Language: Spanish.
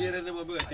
dire ne ma be ga